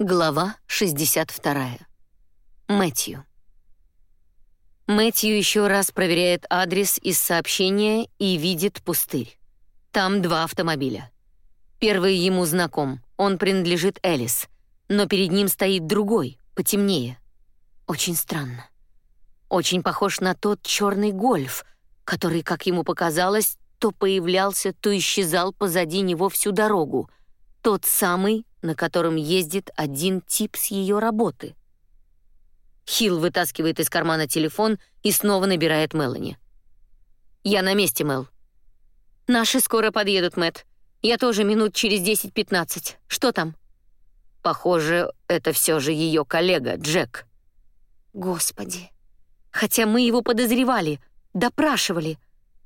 Глава 62. Мэтью. Мэтью еще раз проверяет адрес из сообщения и видит пустырь. Там два автомобиля. Первый ему знаком, он принадлежит Элис, но перед ним стоит другой, потемнее. Очень странно. Очень похож на тот черный гольф, который, как ему показалось, то появлялся, то исчезал позади него всю дорогу. Тот самый, на котором ездит один тип с ее работы. Хилл вытаскивает из кармана телефон и снова набирает Мелани. «Я на месте, Мел». «Наши скоро подъедут, Мэт. Я тоже минут через 10-15. Что там?» «Похоже, это все же ее коллега, Джек». «Господи. Хотя мы его подозревали, допрашивали.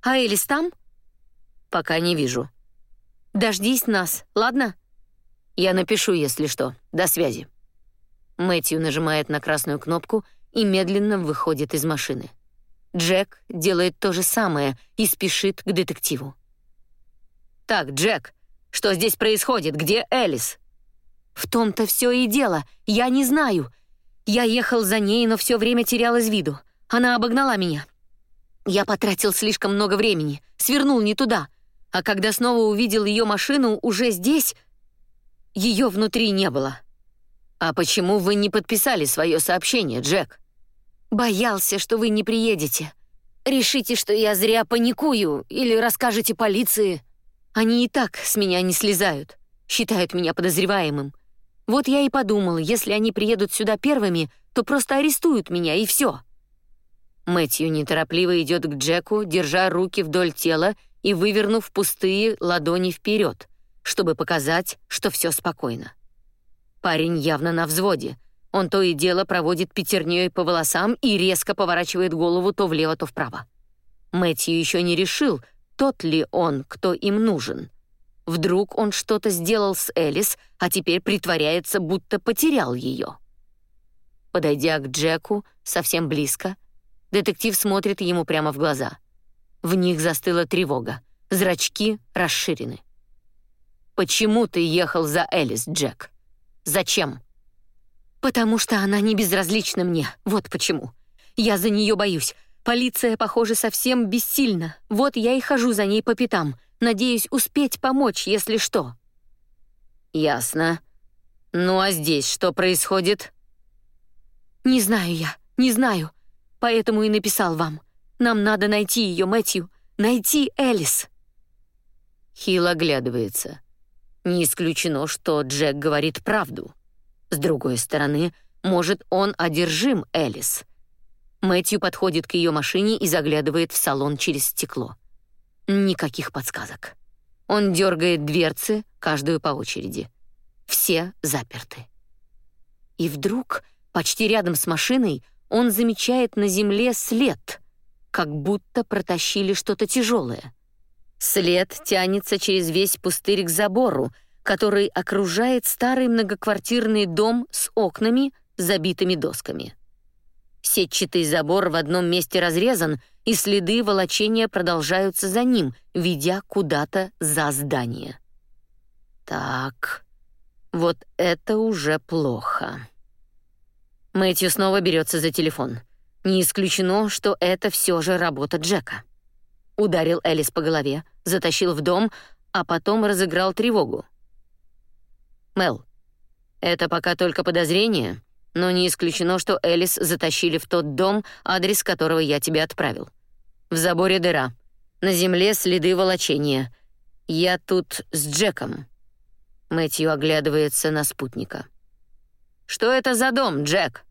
А Элис там?» «Пока не вижу». «Дождись нас, ладно?» Я напишу, если что. До связи. Мэтью нажимает на красную кнопку и медленно выходит из машины. Джек делает то же самое и спешит к детективу. Так, Джек, что здесь происходит? Где Элис? В том-то все и дело. Я не знаю. Я ехал за ней, но все время терял из виду. Она обогнала меня. Я потратил слишком много времени, свернул не туда. А когда снова увидел ее машину уже здесь, ее внутри не было. А почему вы не подписали свое сообщение, Джек? Боялся, что вы не приедете. Решите, что я зря паникую или расскажете полиции. Они и так с меня не слезают, считают меня подозреваемым. Вот я и подумал, если они приедут сюда первыми, то просто арестуют меня и все. Мэтью неторопливо идет к Джеку, держа руки вдоль тела и вывернув пустые ладони вперед чтобы показать, что все спокойно. Парень явно на взводе. Он то и дело проводит пятерней по волосам и резко поворачивает голову то влево, то вправо. Мэтью еще не решил, тот ли он, кто им нужен. Вдруг он что-то сделал с Элис, а теперь притворяется, будто потерял ее. Подойдя к Джеку совсем близко, детектив смотрит ему прямо в глаза. В них застыла тревога, зрачки расширены. Почему ты ехал за Элис, Джек? Зачем? Потому что она не безразлична мне. Вот почему. Я за нее боюсь. Полиция, похоже, совсем бессильна. Вот я и хожу за ней по пятам, надеюсь успеть помочь, если что. Ясно. Ну а здесь что происходит? Не знаю я, не знаю. Поэтому и написал вам. Нам надо найти ее, Мэтью, найти Элис. Хил оглядывается. Не исключено, что Джек говорит правду. С другой стороны, может, он одержим Элис. Мэтью подходит к ее машине и заглядывает в салон через стекло. Никаких подсказок. Он дергает дверцы, каждую по очереди. Все заперты. И вдруг, почти рядом с машиной, он замечает на земле след, как будто протащили что-то тяжелое. След тянется через весь пустырь к забору, который окружает старый многоквартирный дом с окнами, забитыми досками. Сетчатый забор в одном месте разрезан, и следы волочения продолжаются за ним, ведя куда-то за здание. Так, вот это уже плохо. Мэтью снова берется за телефон. Не исключено, что это все же работа Джека. Ударил Элис по голове, затащил в дом, а потом разыграл тревогу. Мел, это пока только подозрение, но не исключено, что Элис затащили в тот дом, адрес которого я тебе отправил. В заборе дыра. На земле следы волочения. Я тут с Джеком. Мэтью оглядывается на спутника. Что это за дом, Джек?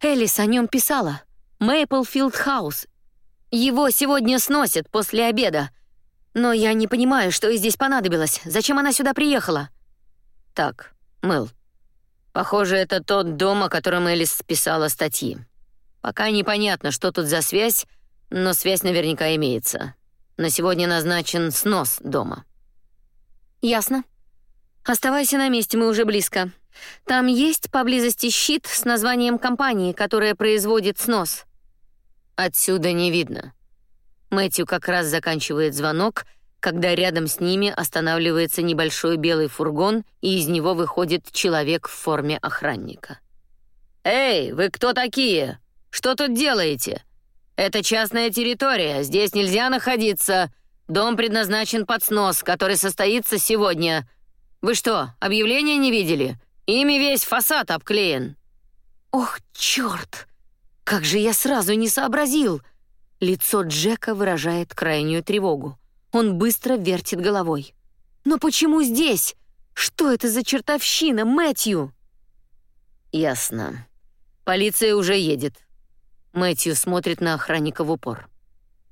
Элис о нем писала. Мейплфилд Хаус, его сегодня сносят после обеда. Но я не понимаю, что ей здесь понадобилось. Зачем она сюда приехала? Так, Мэл. Похоже, это тот дом, о котором Элис писала статьи. Пока непонятно, что тут за связь, но связь наверняка имеется. На сегодня назначен снос дома. Ясно. Оставайся на месте, мы уже близко. Там есть поблизости щит с названием компании, которая производит снос. Отсюда не видно. Мэтью как раз заканчивает звонок когда рядом с ними останавливается небольшой белый фургон, и из него выходит человек в форме охранника. «Эй, вы кто такие? Что тут делаете? Это частная территория, здесь нельзя находиться. Дом предназначен под снос, который состоится сегодня. Вы что, объявление не видели? Ими весь фасад обклеен». «Ох, черт! Как же я сразу не сообразил!» Лицо Джека выражает крайнюю тревогу. Он быстро вертит головой. «Но почему здесь? Что это за чертовщина, Мэтью?» «Ясно. Полиция уже едет». Мэтью смотрит на охранника в упор.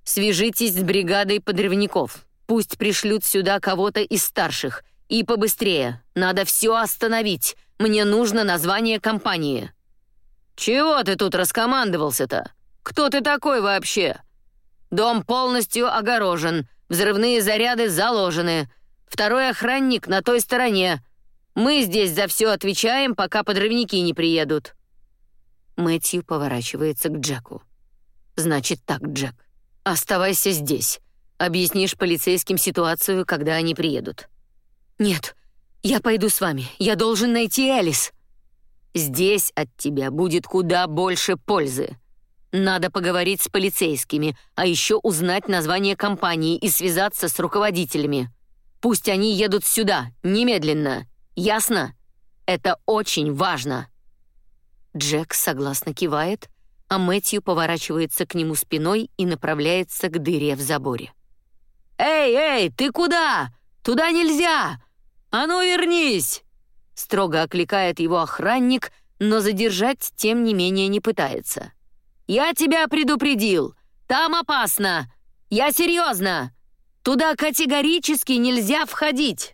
«Свяжитесь с бригадой подрывников. Пусть пришлют сюда кого-то из старших. И побыстрее. Надо все остановить. Мне нужно название компании». «Чего ты тут раскомандовался-то? Кто ты такой вообще? Дом полностью огорожен, взрывные заряды заложены. Второй охранник на той стороне. Мы здесь за все отвечаем, пока подрывники не приедут». Мэтью поворачивается к Джеку. «Значит так, Джек, оставайся здесь. Объяснишь полицейским ситуацию, когда они приедут». «Нет, я пойду с вами. Я должен найти Элис». Здесь от тебя будет куда больше пользы. Надо поговорить с полицейскими, а еще узнать название компании и связаться с руководителями. Пусть они едут сюда, немедленно. Ясно? Это очень важно». Джек согласно кивает, а Мэтью поворачивается к нему спиной и направляется к дыре в заборе. «Эй, эй, ты куда? Туда нельзя! А ну вернись!» Строго окликает его охранник, но задержать тем не менее не пытается. «Я тебя предупредил! Там опасно! Я серьезно! Туда категорически нельзя входить!»